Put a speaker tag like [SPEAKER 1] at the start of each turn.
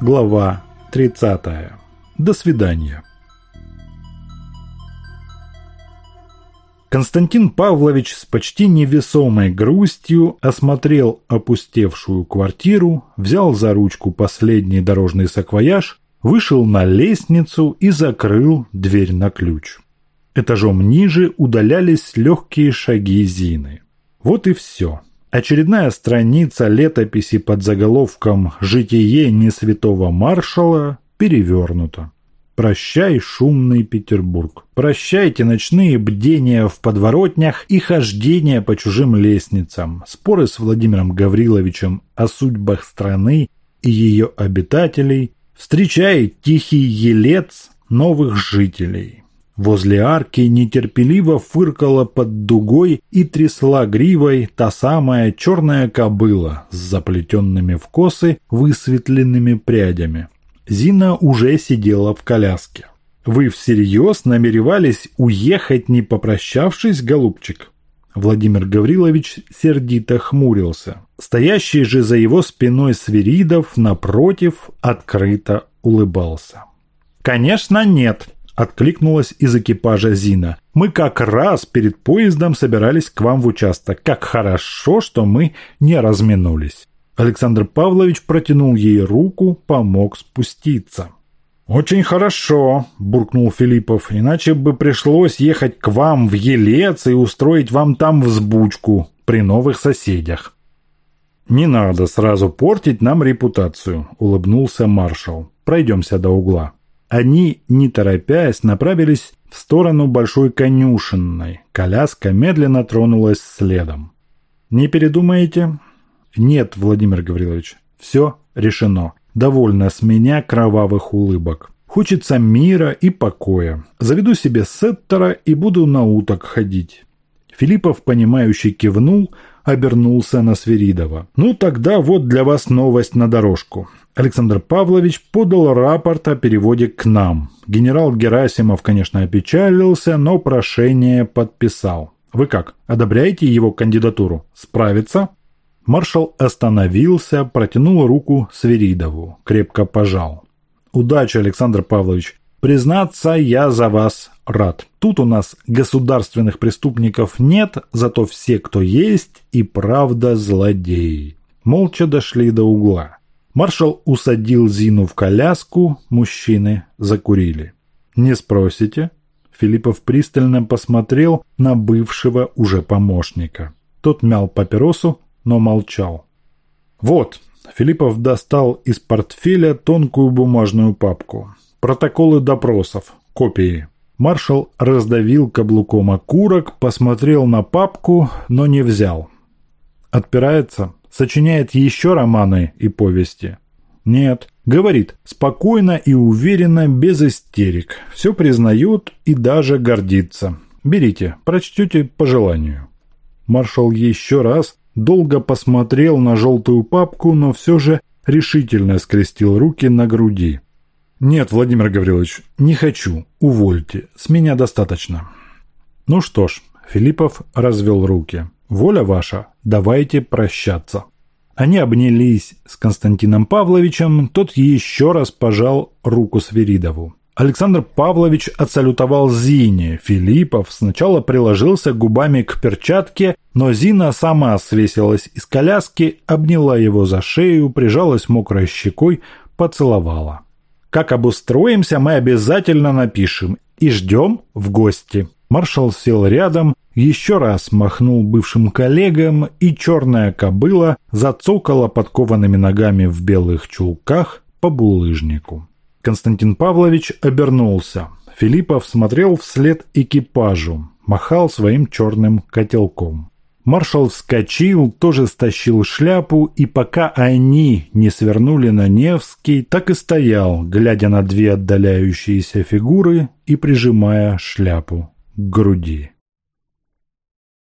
[SPEAKER 1] Глава 30. До свидания. Константин Павлович с почти невесомой грустью осмотрел опустевшую квартиру, взял за ручку последний дорожный саквояж, вышел на лестницу и закрыл дверь на ключ. Этажом ниже удалялись легкие шаги Зины. Вот и все. Очередная страница летописи под заголовком «Житие не святого маршала» перевернута. Прощай, шумный Петербург. Прощайте ночные бдения в подворотнях и хождения по чужим лестницам, споры с Владимиром Гавриловичем о судьбах страны и ее обитателей. Встречай тихий елец новых жителей. Возле арки нетерпеливо фыркала под дугой и трясла гривой та самая черная кобыла с заплетенными в косы высветленными прядями. Зина уже сидела в коляске. «Вы всерьез намеревались уехать, не попрощавшись, голубчик?» Владимир Гаврилович сердито хмурился. Стоящий же за его спиной Свиридов, напротив, открыто улыбался. «Конечно нет», – откликнулась из экипажа Зина. «Мы как раз перед поездом собирались к вам в участок. Как хорошо, что мы не разминулись». Александр Павлович протянул ей руку, помог спуститься. «Очень хорошо», – буркнул Филиппов, – «иначе бы пришлось ехать к вам в Елец и устроить вам там взбучку при новых соседях». «Не надо сразу портить нам репутацию», – улыбнулся маршал. «Пройдемся до угла». Они, не торопясь, направились в сторону большой конюшенной. Коляска медленно тронулась следом. «Не передумаете?» «Нет, Владимир Гаврилович, все решено. Довольно с меня кровавых улыбок. Хочется мира и покоя. Заведу себе сеттера и буду на уток ходить». Филиппов, понимающий, кивнул, обернулся на Сверидова. «Ну тогда вот для вас новость на дорожку. Александр Павлович подал рапорт о переводе к нам. Генерал Герасимов, конечно, опечалился, но прошение подписал. Вы как, одобряете его кандидатуру? Справится?» Маршал остановился, протянул руку Свиридову, крепко пожал. «Удачи, Александр Павлович. Признаться, я за вас рад. Тут у нас государственных преступников нет, зато все, кто есть, и правда злодеи». Молча дошли до угла. Маршал усадил Зину в коляску, мужчины закурили. «Не спросите?» Филиппов пристально посмотрел на бывшего уже помощника. Тот мял папиросу, но молчал. «Вот», – Филиппов достал из портфеля тонкую бумажную папку. «Протоколы допросов. Копии». Маршал раздавил каблуком окурок, посмотрел на папку, но не взял. «Отпирается? Сочиняет еще романы и повести?» «Нет». Говорит, спокойно и уверенно, без истерик. Все признает и даже гордится. Берите, прочтете по желанию. Маршал еще раз долго посмотрел на желтую папку, но все же решительно скрестил руки на груди. «Нет, Владимир Гаврилович, не хочу. Увольте. С меня достаточно». «Ну что ж», – Филиппов развел руки. «Воля ваша. Давайте прощаться». Они обнялись с Константином Павловичем, тот еще раз пожал руку Свиридову. Александр Павлович отсалютовал Зине. Филиппов сначала приложился губами к перчатке, но Зина сама свесилась из коляски, обняла его за шею, прижалась мокрой щекой, поцеловала. «Как обустроимся, мы обязательно напишем и ждем в гости». Маршал сел рядом, еще раз махнул бывшим коллегам, и черная кобыла зацокала подкованными ногами в белых чулках по булыжнику. Константин Павлович обернулся. Филиппов смотрел вслед экипажу, махал своим черным котелком. Маршал вскочил, тоже стащил шляпу, и пока они не свернули на Невский, так и стоял, глядя на две отдаляющиеся фигуры и прижимая шляпу к груди.